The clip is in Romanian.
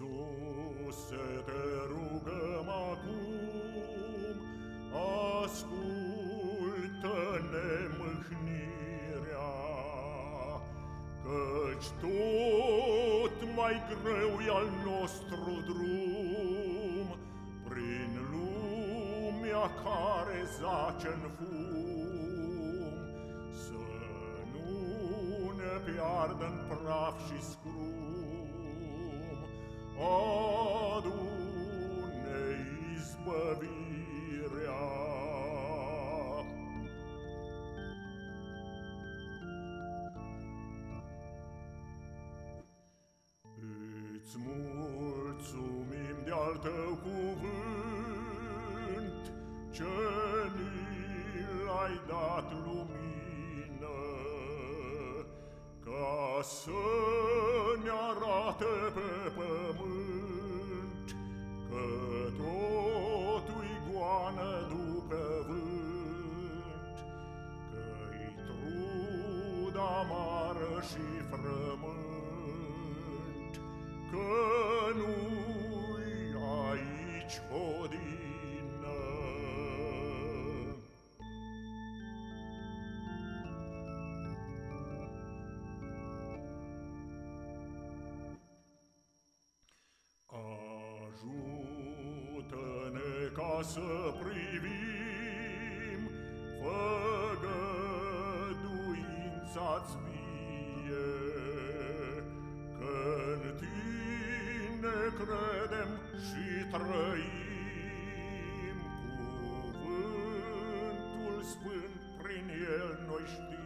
Iisuse, te rugăm acum, ascultă-ne mâhnirea, Căci tot mai greu e al nostru drum, Prin lumea care zace-n fum, Să nu ne piardă-n praf și scrum, Adu-ne izbăvirea. Îți mulțumim de-al tău cuvânt, Ce ni l-ai dat lumină, Ca să amară și frământ, Că nu-i aici odină. Ajută-ne ca să privim făgăduința-ți mie, Că-n tine credem și trăim, Cuvântul sfânt prin el noi știm.